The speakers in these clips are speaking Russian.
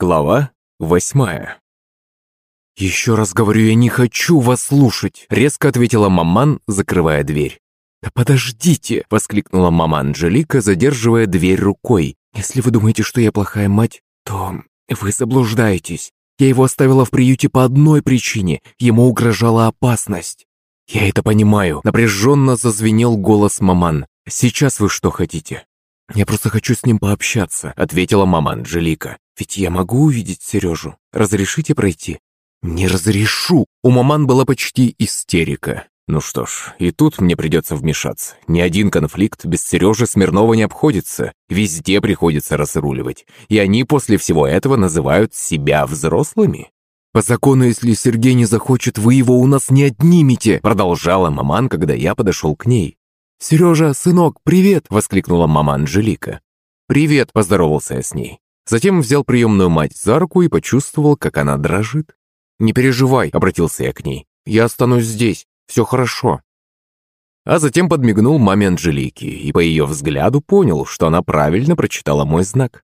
Глава восьмая. «Еще раз говорю, я не хочу вас слушать», — резко ответила маман, закрывая дверь. «Да подождите!» — воскликнула мама Анжелика, задерживая дверь рукой. «Если вы думаете, что я плохая мать, то вы заблуждаетесь. Я его оставила в приюте по одной причине. Ему угрожала опасность». «Я это понимаю», — напряженно зазвенел голос маман. «Сейчас вы что хотите?» «Я просто хочу с ним пообщаться», — ответила мама Анжелика. «Ведь я могу увидеть Сережу. Разрешите пройти?» «Не разрешу!» У маман была почти истерика. Ну что ж, и тут мне придется вмешаться. Ни один конфликт без Сережи Смирнова не обходится. Везде приходится разруливать. И они после всего этого называют себя взрослыми. «По закону, если Сергей не захочет, вы его у нас не отнимете!» Продолжала маман, когда я подошел к ней. «Сережа, сынок, привет!» – воскликнула мама Анжелика. «Привет!» – поздоровался я с ней. Затем взял приемную мать за руку и почувствовал, как она дрожит. «Не переживай», – обратился я к ней. «Я останусь здесь. Все хорошо». А затем подмигнул маме Анжелики и по ее взгляду понял, что она правильно прочитала мой знак.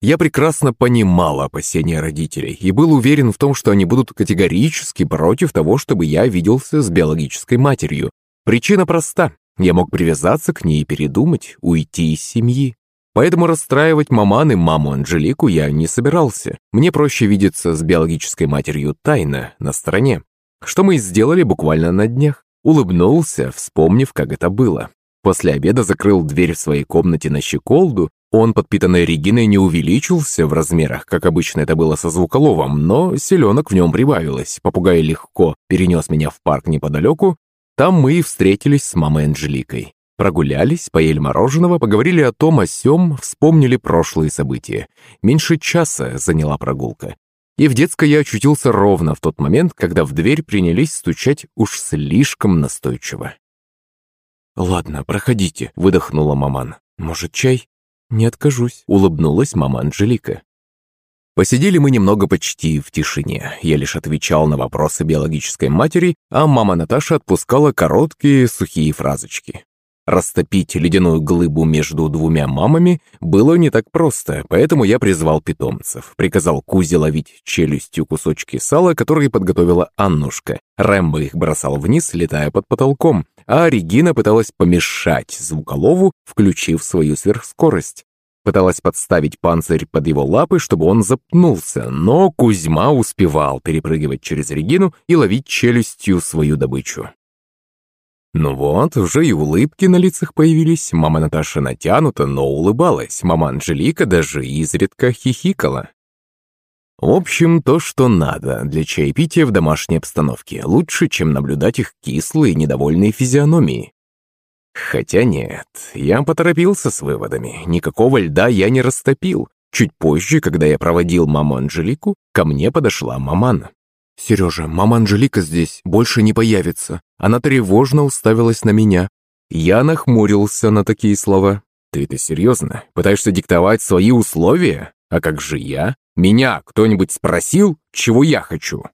Я прекрасно понимал опасения родителей и был уверен в том, что они будут категорически против того, чтобы я виделся с биологической матерью, Причина проста. Я мог привязаться к ней и передумать, уйти из семьи. Поэтому расстраивать маман и маму Анжелику я не собирался. Мне проще видеться с биологической матерью тайно, на стороне. Что мы и сделали буквально на днях. Улыбнулся, вспомнив, как это было. После обеда закрыл дверь в своей комнате на щеколду. Он, подпитанный Региной, не увеличился в размерах, как обычно это было со звуколовом, но селенок в нем прибавилось. Попугай легко перенес меня в парк неподалеку, там мы и встретились с мамой Анжеликой. Прогулялись, поели мороженого, поговорили о том, о сём, вспомнили прошлые события. Меньше часа заняла прогулка. И в детской я очутился ровно в тот момент, когда в дверь принялись стучать уж слишком настойчиво. «Ладно, проходите», — выдохнула маман. «Может, чай?» «Не откажусь», — улыбнулась мама Анжелика. Посидели мы немного почти в тишине. Я лишь отвечал на вопросы биологической матери, а мама Наташа отпускала короткие сухие фразочки. Растопить ледяную глыбу между двумя мамами было не так просто, поэтому я призвал питомцев. Приказал Кузе ловить челюстью кусочки сала, которые подготовила Аннушка. Рэмбо их бросал вниз, летая под потолком, а Регина пыталась помешать звуколову, включив свою сверхскорость. Пыталась подставить панцирь под его лапы, чтобы он запнулся, но Кузьма успевал перепрыгивать через Регину и ловить челюстью свою добычу. Ну вот, уже и улыбки на лицах появились. Мама Наташа натянута, но улыбалась. Мама Анжелика даже изредка хихикала. В общем, то, что надо для чаепития в домашней обстановке. Лучше, чем наблюдать их кислые, недовольные физиономии. Хотя нет, я поторопился с выводами. Никакого льда я не растопил. Чуть позже, когда я проводил маму Анжелику, ко мне подошла маман. «Сережа, мама Анжелика здесь больше не появится». Она тревожно уставилась на меня. Я нахмурился на такие слова. «Ты это серьезно? Пытаешься диктовать свои условия? А как же я? Меня кто-нибудь спросил, чего я хочу?»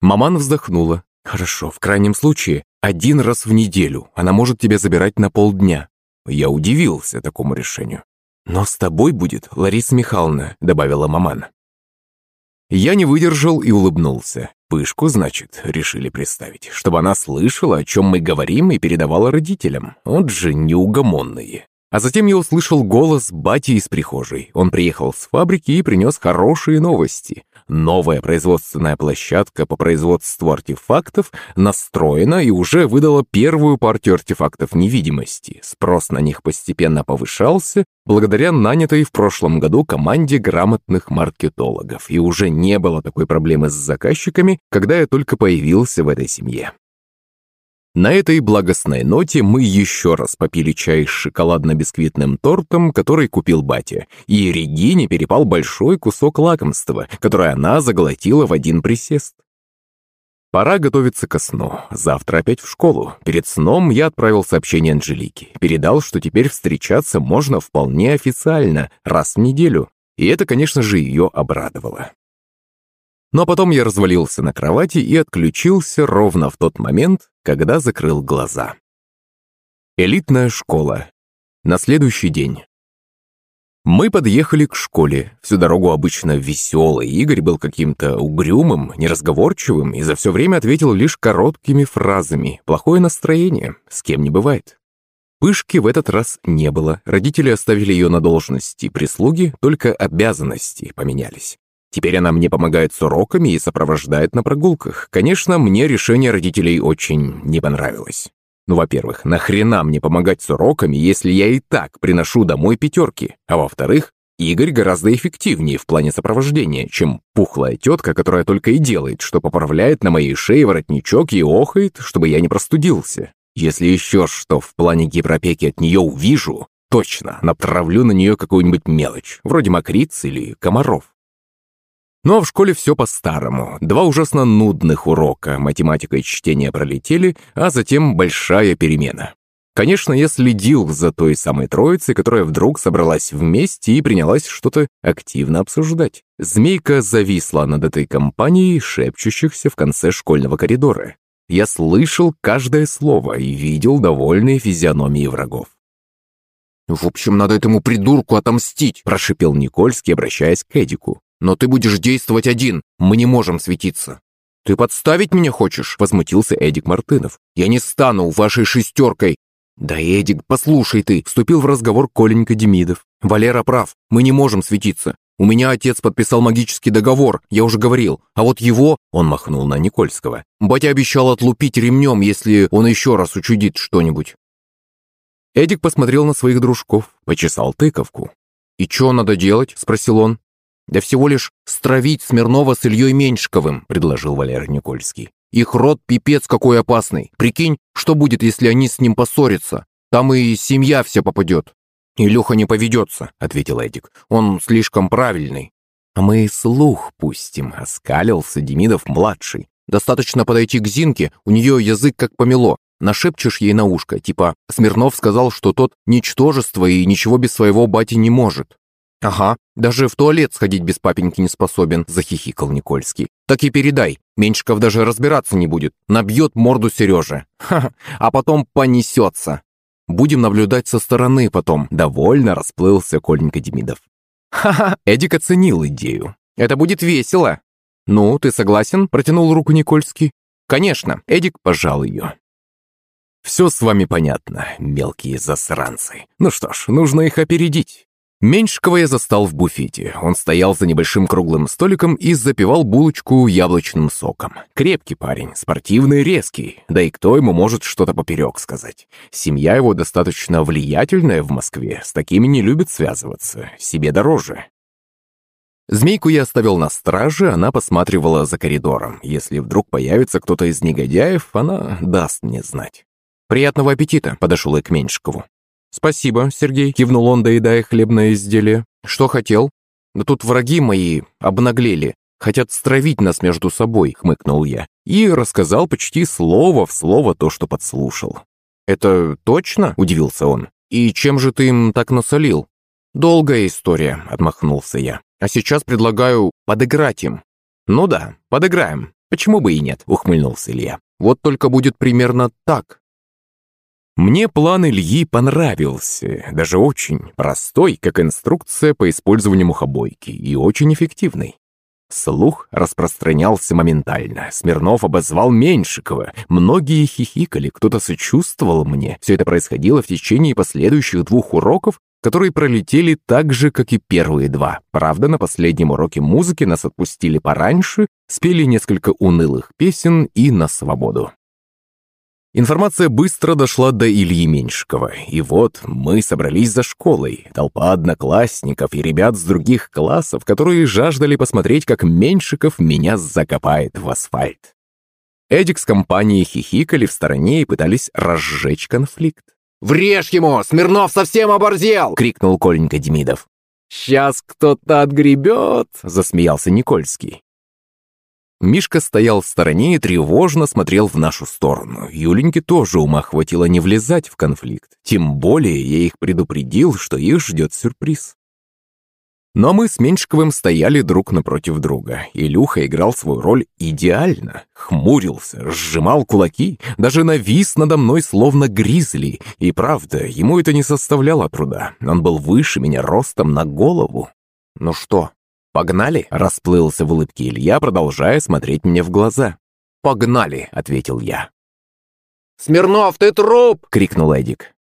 Маман вздохнула. «Хорошо, в крайнем случае, один раз в неделю она может тебя забирать на полдня». Я удивился такому решению. «Но с тобой будет Лариса Михайловна», — добавила маман. Я не выдержал и улыбнулся. Пышку, значит, решили представить, чтобы она слышала, о чем мы говорим, и передавала родителям. Вот же неугомонные. А затем я услышал голос бати из прихожей. Он приехал с фабрики и принес хорошие новости. Новая производственная площадка по производству артефактов настроена и уже выдала первую партию артефактов невидимости. Спрос на них постепенно повышался благодаря нанятой в прошлом году команде грамотных маркетологов. И уже не было такой проблемы с заказчиками, когда я только появился в этой семье. На этой благостной ноте мы еще раз попили чай с шоколадно-бисквитным тортом, который купил батя, и Регине перепал большой кусок лакомства, которое она заглотила в один присест. Пора готовиться ко сну. Завтра опять в школу. Перед сном я отправил сообщение Анжелике. Передал, что теперь встречаться можно вполне официально, раз в неделю. И это, конечно же, ее обрадовало. Но потом я развалился на кровати и отключился ровно в тот момент, когда закрыл глаза. Элитная школа. На следующий день. Мы подъехали к школе. Всю дорогу обычно веселый. Игорь был каким-то угрюмым, неразговорчивым и за все время ответил лишь короткими фразами. Плохое настроение. С кем не бывает. Пышки в этот раз не было. Родители оставили ее на должности прислуги, только обязанности поменялись. Теперь она мне помогает с уроками и сопровождает на прогулках. Конечно, мне решение родителей очень не понравилось. Ну, во-первых, нахрена мне помогать с уроками, если я и так приношу домой пятерки? А во-вторых, Игорь гораздо эффективнее в плане сопровождения, чем пухлая тетка, которая только и делает, что поправляет на моей шее воротничок и охает, чтобы я не простудился. Если еще что в плане гиперопеки от нее увижу, точно натравлю на нее какую-нибудь мелочь, вроде мокриц или комаров. Ну а в школе все по-старому. Два ужасно нудных урока, математика и чтение пролетели, а затем большая перемена. Конечно, я следил за той самой троицей, которая вдруг собралась вместе и принялась что-то активно обсуждать. Змейка зависла над этой компанией, шепчущихся в конце школьного коридора. Я слышал каждое слово и видел довольные физиономии врагов. «В общем, надо этому придурку отомстить», – прошипел Никольский, обращаясь к Эдику. Но ты будешь действовать один, мы не можем светиться». «Ты подставить меня хочешь?» – возмутился Эдик Мартынов. «Я не стану вашей шестеркой!» «Да, Эдик, послушай ты!» – вступил в разговор Коленька Демидов. «Валера прав, мы не можем светиться. У меня отец подписал магический договор, я уже говорил. А вот его, он махнул на Никольского, батя обещал отлупить ремнем, если он еще раз учудит что-нибудь. Эдик посмотрел на своих дружков, почесал тыковку. «И что надо делать?» – спросил он. «Да всего лишь стравить Смирнова с Ильей Меньшиковым», – предложил Валерий Никольский. «Их род пипец какой опасный. Прикинь, что будет, если они с ним поссорятся? Там и семья вся попадет». «Илюха не поведется», – ответил Эдик. «Он слишком правильный». «А мы слух пустим», – оскалился Демидов-младший. «Достаточно подойти к Зинке, у нее язык как помело. Нашепчешь ей на ушко, типа «Смирнов сказал, что тот ничтожество и ничего без своего бати не может». «Ага, даже в туалет сходить без папеньки не способен», – захихикал Никольский. «Так и передай, Меньшиков даже разбираться не будет, набьет морду Сереже. Ха, а потом понесется. Будем наблюдать со стороны потом», – довольно расплылся Коленька Демидов. «Ха-ха, Эдик оценил идею. Это будет весело». «Ну, ты согласен?» – протянул руку Никольский. «Конечно», – Эдик пожал ее. «Все с вами понятно, мелкие засранцы. Ну что ж, нужно их опередить. Меньшикова я застал в буфете. Он стоял за небольшим круглым столиком и запивал булочку яблочным соком. Крепкий парень, спортивный, резкий. Да и кто ему может что-то поперек сказать? Семья его достаточно влиятельная в Москве. С такими не любят связываться. Себе дороже. Змейку я оставил на страже, она посматривала за коридором. Если вдруг появится кто-то из негодяев, она даст мне знать. «Приятного аппетита!» – подошел я к Меньшикову. «Спасибо, Сергей», — кивнул он, доедая хлебное изделие. «Что хотел?» «Да тут враги мои обнаглели. Хотят стравить нас между собой», — хмыкнул я. И рассказал почти слово в слово то, что подслушал. «Это точно?» — удивился он. «И чем же ты им так насолил?» «Долгая история», — отмахнулся я. «А сейчас предлагаю подыграть им». «Ну да, подыграем. Почему бы и нет?» — ухмыльнулся Илья. «Вот только будет примерно так. Мне план Ильи понравился, даже очень простой, как инструкция по использованию мухобойки, и очень эффективный. Слух распространялся моментально. Смирнов обозвал Меньшикова. Многие хихикали, кто-то сочувствовал мне. Все это происходило в течение последующих двух уроков, которые пролетели так же, как и первые два. Правда, на последнем уроке музыки нас отпустили пораньше, спели несколько унылых песен и на свободу. Информация быстро дошла до Ильи Меньшикова. И вот мы собрались за школой. Толпа одноклассников и ребят с других классов, которые жаждали посмотреть, как Меньшиков меня закопает в асфальт. Эдик с компанией хихикали в стороне и пытались разжечь конфликт. «Врежь ему! Смирнов совсем оборзел!» — крикнул Коленька Демидов. «Сейчас кто-то отгребет!» — засмеялся Никольский. Мишка стоял в стороне и тревожно смотрел в нашу сторону. Юленьке тоже ума хватило не влезать в конфликт. Тем более я их предупредил, что их ждет сюрприз. Но мы с Меньшиковым стояли друг напротив друга. Илюха играл свою роль идеально. Хмурился, сжимал кулаки, даже навис надо мной словно гризли. И правда, ему это не составляло труда. Он был выше меня ростом на голову. «Ну что, погнали?» – расплылся в улыбке Илья, продолжая смотреть мне в глаза. «Погнали!» – ответил я. «Смирнов, ты труп!» – крикнул Эдик.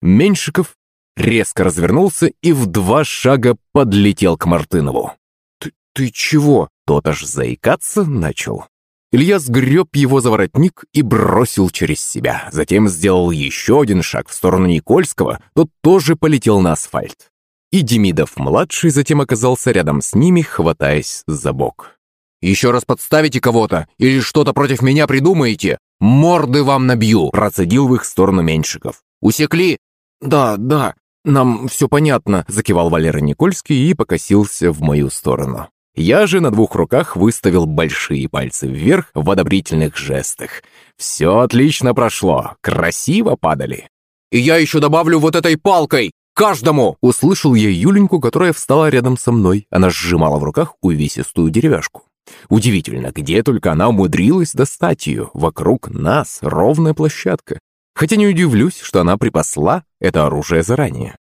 Меньшиков резко развернулся и в два шага подлетел к Мартынову. «Ты, ты чего?» Тот аж заикаться начал. Илья сгреб его за воротник и бросил через себя. Затем сделал еще один шаг в сторону Никольского, тот тоже полетел на асфальт. И Демидов-младший затем оказался рядом с ними, хватаясь за бок. «Еще раз подставите кого-то или что-то против меня придумаете, морды вам набью!» Процедил в их сторону Меньшиков. «Усекли?» «Да, да», «Нам все понятно», – закивал Валера Никольский и покосился в мою сторону. Я же на двух руках выставил большие пальцы вверх в одобрительных жестах. Все отлично прошло, красиво падали. «И я еще добавлю вот этой палкой! Каждому!» Услышал я Юленьку, которая встала рядом со мной. Она сжимала в руках увесистую деревяшку. Удивительно, где только она умудрилась достать ее. Вокруг нас ровная площадка. Хотя не удивлюсь, что она припасла это оружие заранее.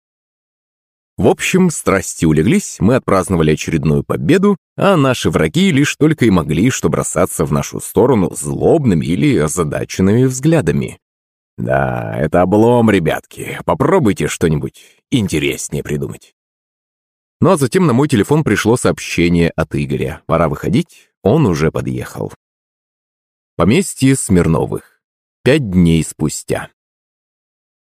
В общем, страсти улеглись, мы отпраздновали очередную победу, а наши враги лишь только и могли что бросаться в нашу сторону злобными или озадаченными взглядами. Да, это облом, ребятки. Попробуйте что-нибудь интереснее придумать. Ну а затем на мой телефон пришло сообщение от Игоря. Пора выходить, он уже подъехал. Поместье Смирновых. Пять дней спустя.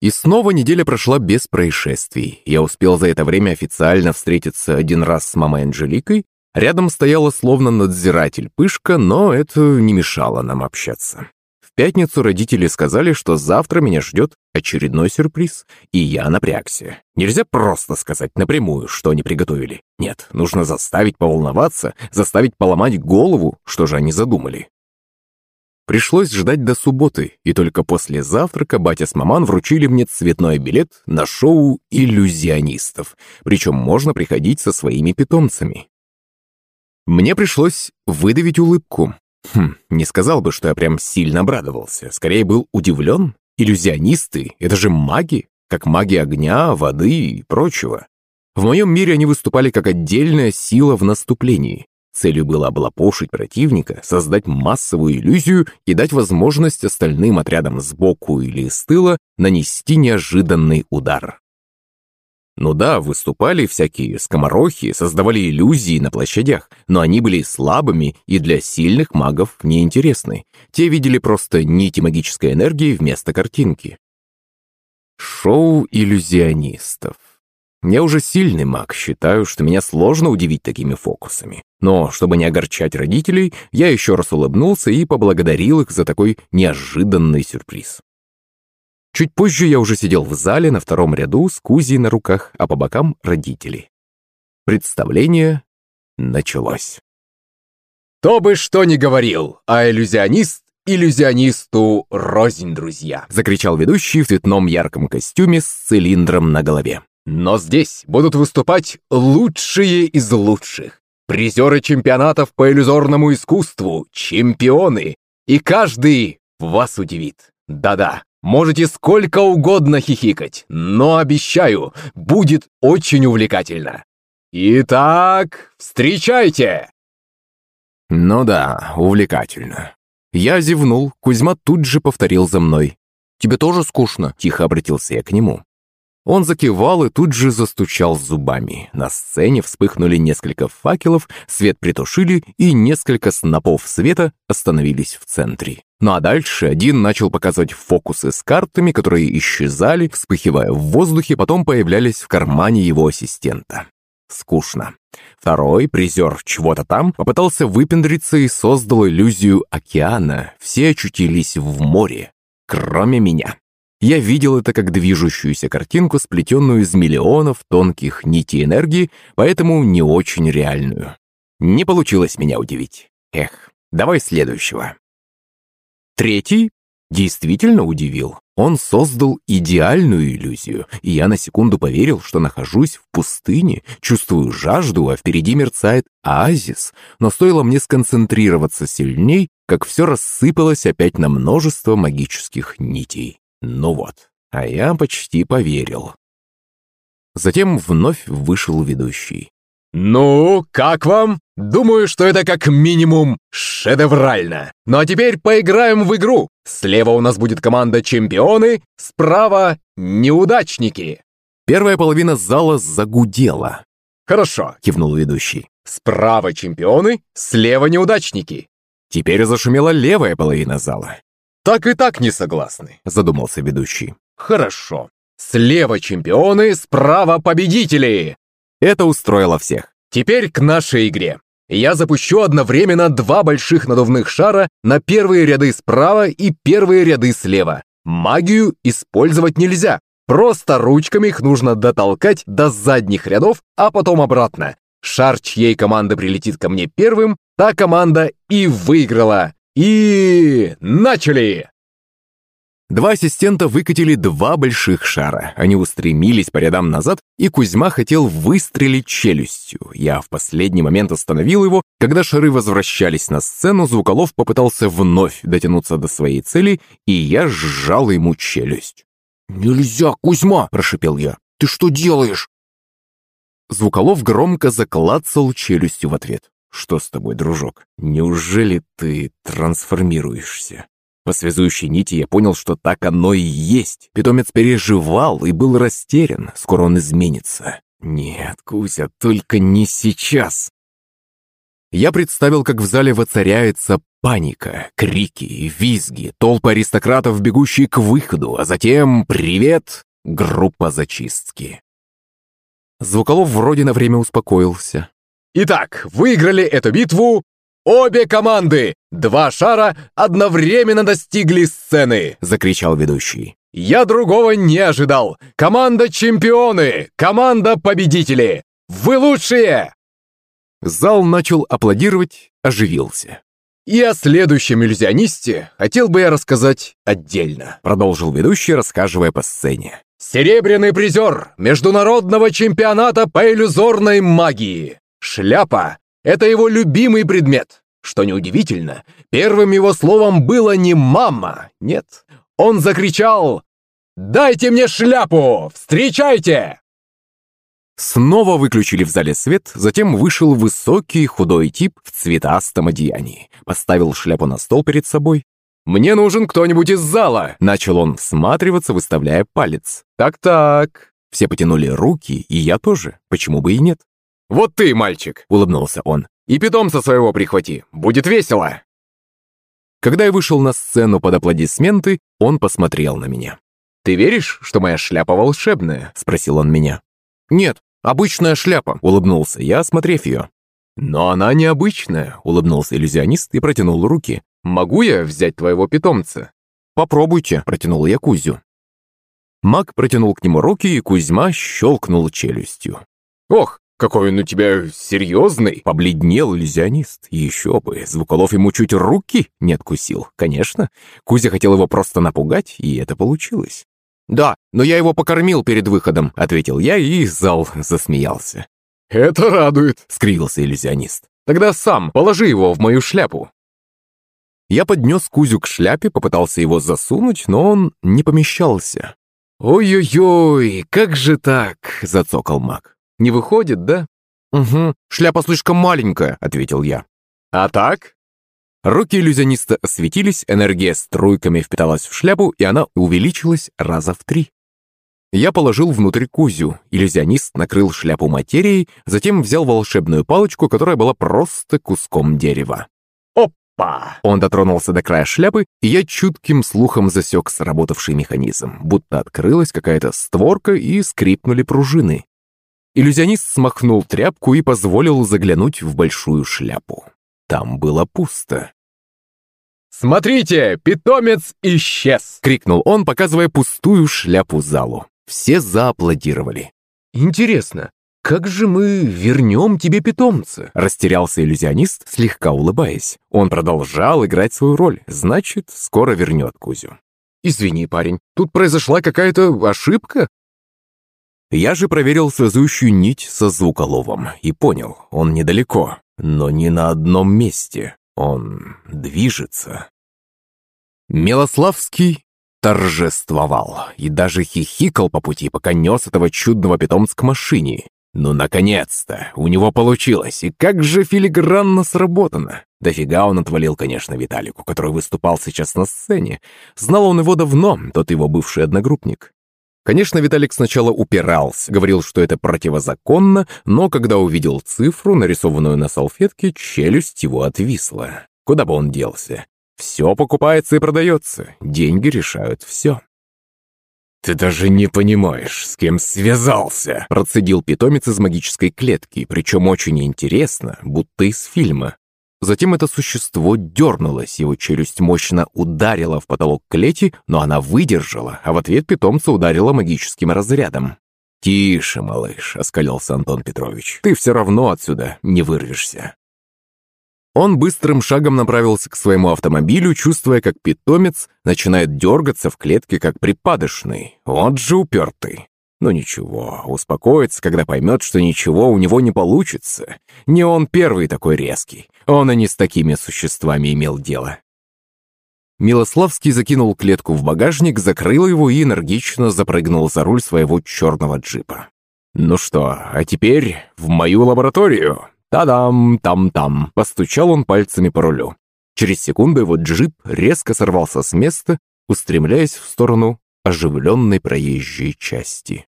И снова неделя прошла без происшествий. Я успел за это время официально встретиться один раз с мамой Анжеликой. Рядом стояла словно надзиратель Пышка, но это не мешало нам общаться. Пятницу родители сказали, что завтра меня ждет очередной сюрприз, и я напрягся. Нельзя просто сказать напрямую, что они приготовили. Нет, нужно заставить поволноваться, заставить поломать голову, что же они задумали. Пришлось ждать до субботы, и только после завтрака батя с маман вручили мне цветной билет на шоу иллюзионистов, причем можно приходить со своими питомцами. Мне пришлось выдавить улыбку. Хм, не сказал бы, что я прям сильно обрадовался, скорее был удивлен. Иллюзионисты — это же маги, как маги огня, воды и прочего. В моем мире они выступали как отдельная сила в наступлении. Целью было облапошить противника, создать массовую иллюзию и дать возможность остальным отрядам сбоку или с тыла нанести неожиданный удар. Ну да, выступали всякие скоморохи, создавали иллюзии на площадях, но они были слабыми и для сильных магов неинтересны. Те видели просто нити магической энергии вместо картинки. Шоу иллюзионистов. Я уже сильный маг, считаю, что меня сложно удивить такими фокусами. Но, чтобы не огорчать родителей, я еще раз улыбнулся и поблагодарил их за такой неожиданный сюрприз. Чуть позже я уже сидел в зале на втором ряду с Кузей на руках, а по бокам родители. Представление началось. «Кто бы что ни говорил, а иллюзионист иллюзионисту рознь, друзья!» закричал ведущий в цветном ярком костюме с цилиндром на голове. Но здесь будут выступать лучшие из лучших. Призеры чемпионатов по иллюзорному искусству, чемпионы. И каждый вас удивит. Да-да, можете сколько угодно хихикать, но обещаю, будет очень увлекательно. Итак, встречайте! Ну да, увлекательно. Я зевнул, Кузьма тут же повторил за мной. «Тебе тоже скучно?» – тихо обратился я к нему. Он закивал и тут же застучал зубами. На сцене вспыхнули несколько факелов, свет притушили, и несколько снопов света остановились в центре. Ну а дальше один начал показывать фокусы с картами, которые исчезали, вспыхивая в воздухе, потом появлялись в кармане его ассистента. Скучно. Второй, призер чего-то там, попытался выпендриться и создал иллюзию океана. Все очутились в море, кроме меня. Я видел это как движущуюся картинку, сплетенную из миллионов тонких нитей энергии, поэтому не очень реальную. Не получилось меня удивить. Эх, давай следующего. Третий действительно удивил. Он создал идеальную иллюзию, и я на секунду поверил, что нахожусь в пустыне, чувствую жажду, а впереди мерцает оазис. Но стоило мне сконцентрироваться сильней, как все рассыпалось опять на множество магических нитей. Ну вот, а я почти поверил. Затем вновь вышел ведущий. «Ну, как вам? Думаю, что это как минимум шедеврально. Ну а теперь поиграем в игру. Слева у нас будет команда «Чемпионы», справа «Неудачники». Первая половина зала загудела. «Хорошо», — кивнул ведущий. «Справа «Чемпионы», слева «Неудачники». Теперь зашумела левая половина зала. «Так и так не согласны», — задумался ведущий. «Хорошо. Слева чемпионы, справа победители. Это устроило всех. Теперь к нашей игре. Я запущу одновременно два больших надувных шара на первые ряды справа и первые ряды слева. Магию использовать нельзя. Просто ручками их нужно дотолкать до задних рядов, а потом обратно. Шар чьей команды прилетит ко мне первым, та команда и выиграла. И начали! Два ассистента выкатили два больших шара. Они устремились по рядам назад, и Кузьма хотел выстрелить челюстью. Я в последний момент остановил его. Когда шары возвращались на сцену, Звуколов попытался вновь дотянуться до своей цели, и я сжал ему челюсть. «Нельзя, Кузьма!» – прошипел я. «Ты что делаешь?» Звуколов громко заклацал челюстью в ответ. «Что с тобой, дружок? Неужели ты трансформируешься?» По связующей нити я понял, что так оно и есть. Питомец переживал и был растерян. Скоро он изменится. Нет, Кузя, только не сейчас. Я представил, как в зале воцаряется паника, крики, визги, толпы аристократов, бегущие к выходу, а затем «Привет!» группа зачистки. Звуколов вроде на время успокоился. Итак, выиграли эту битву «Обе команды! Два шара одновременно достигли сцены!» — закричал ведущий. «Я другого не ожидал! Команда чемпионы! Команда победители! Вы лучшие!» Зал начал аплодировать, оживился. «И о следующем иллюзионисте хотел бы я рассказать отдельно», продолжил ведущий, рассказывая по сцене. «Серебряный призер международного чемпионата по иллюзорной магии. Шляпа это его любимый предмет. Что неудивительно, первым его словом было не «мама», нет. Он закричал «Дайте мне шляпу! Встречайте!» Снова выключили в зале свет, затем вышел высокий худой тип в цветастом одеянии. Поставил шляпу на стол перед собой. «Мне нужен кто-нибудь из зала!» Начал он всматриваться, выставляя палец. «Так-так...» Все потянули руки, и я тоже. Почему бы и нет? «Вот ты, мальчик!» — улыбнулся он. «И питомца своего прихвати, будет весело!» Когда я вышел на сцену под аплодисменты, он посмотрел на меня. «Ты веришь, что моя шляпа волшебная?» — спросил он меня. «Нет, обычная шляпа», — улыбнулся я, осмотрев ее. «Но она необычная», — улыбнулся иллюзионист и протянул руки. «Могу я взять твоего питомца?» «Попробуйте», — протянул я Кузю. Маг протянул к нему руки, и Кузьма щелкнул челюстью. «Ох, «Какой он у тебя серьезный!» Побледнел иллюзионист. Еще бы, Звуколов ему чуть руки не откусил. Конечно, Кузя хотел его просто напугать, и это получилось. «Да, но я его покормил перед выходом», — ответил я, и зал засмеялся. «Это радует», — скривился иллюзионист. «Тогда сам положи его в мою шляпу». Я поднес Кузю к шляпе, попытался его засунуть, но он не помещался. «Ой-ой-ой, как же так?» — зацокал маг. Не выходит, да?» «Угу, шляпа слишком маленькая», — ответил я. «А так?» Руки иллюзиониста осветились, энергия струйками впиталась в шляпу, и она увеличилась раза в три. Я положил внутрь Кузю, иллюзионист накрыл шляпу материей, затем взял волшебную палочку, которая была просто куском дерева. «Опа!» Он дотронулся до края шляпы, и я чутким слухом засек сработавший механизм, будто открылась какая-то створка и скрипнули пружины. Иллюзионист смахнул тряпку и позволил заглянуть в большую шляпу. Там было пусто. «Смотрите, питомец исчез!» — крикнул он, показывая пустую шляпу залу. Все зааплодировали. «Интересно, как же мы вернем тебе питомца?» Растерялся иллюзионист, слегка улыбаясь. Он продолжал играть свою роль, значит, скоро вернет Кузю. Извини, парень, тут произошла какая-то ошибка?» Я же проверил связующую нить со звуколовом и понял, он недалеко, но не на одном месте. Он движется. Милославский торжествовал и даже хихикал по пути, пока нес этого чудного питомца к машине. Ну, наконец-то! У него получилось! И как же филигранно сработано! Дофига он отвалил, конечно, Виталику, который выступал сейчас на сцене. Знал он его давно, тот его бывший одногруппник. Конечно, Виталик сначала упирался, говорил, что это противозаконно, но когда увидел цифру, нарисованную на салфетке, челюсть его отвисла. Куда бы он делся? Все покупается и продается. Деньги решают все. «Ты даже не понимаешь, с кем связался!» Процедил питомец из магической клетки, причем очень интересно, будто из фильма. Затем это существо дернулось, его челюсть мощно ударила в потолок клети, но она выдержала, а в ответ питомца ударила магическим разрядом. «Тише, малыш», — оскалился Антон Петрович, — «ты все равно отсюда не вырвешься». Он быстрым шагом направился к своему автомобилю, чувствуя, как питомец начинает дергаться в клетке, как припадочный. Вот же упертый. Но ничего, успокоится, когда поймет, что ничего у него не получится. Не он первый такой резкий. Он и не с такими существами имел дело. Милославский закинул клетку в багажник, закрыл его и энергично запрыгнул за руль своего черного джипа. «Ну что, а теперь в мою лабораторию?» «Та-дам, там-там!» – постучал он пальцами по рулю. Через секунду его джип резко сорвался с места, устремляясь в сторону оживленной проезжей части.